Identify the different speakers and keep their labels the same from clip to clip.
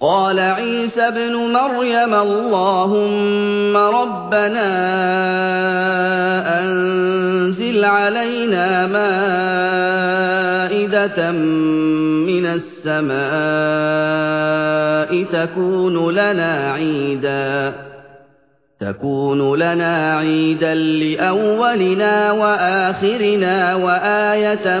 Speaker 1: قال عيسى ابن مريم اللهم ربنا أنزل علينا مائدة من السماء تكون لنا عيدا تكون لنا عيدا لأولنا وآخرنا وآية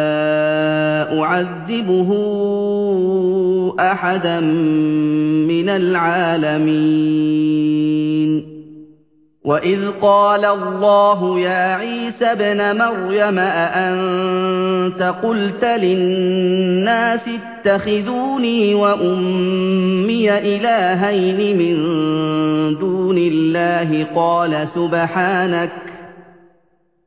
Speaker 1: أعذبه أحدا من العالمين. وإذ قال الله يا عيسى ابْنَ مريم أأنت قلت للناس اتخذوني وأمي إلهين من دون الله؟ قال سبحانك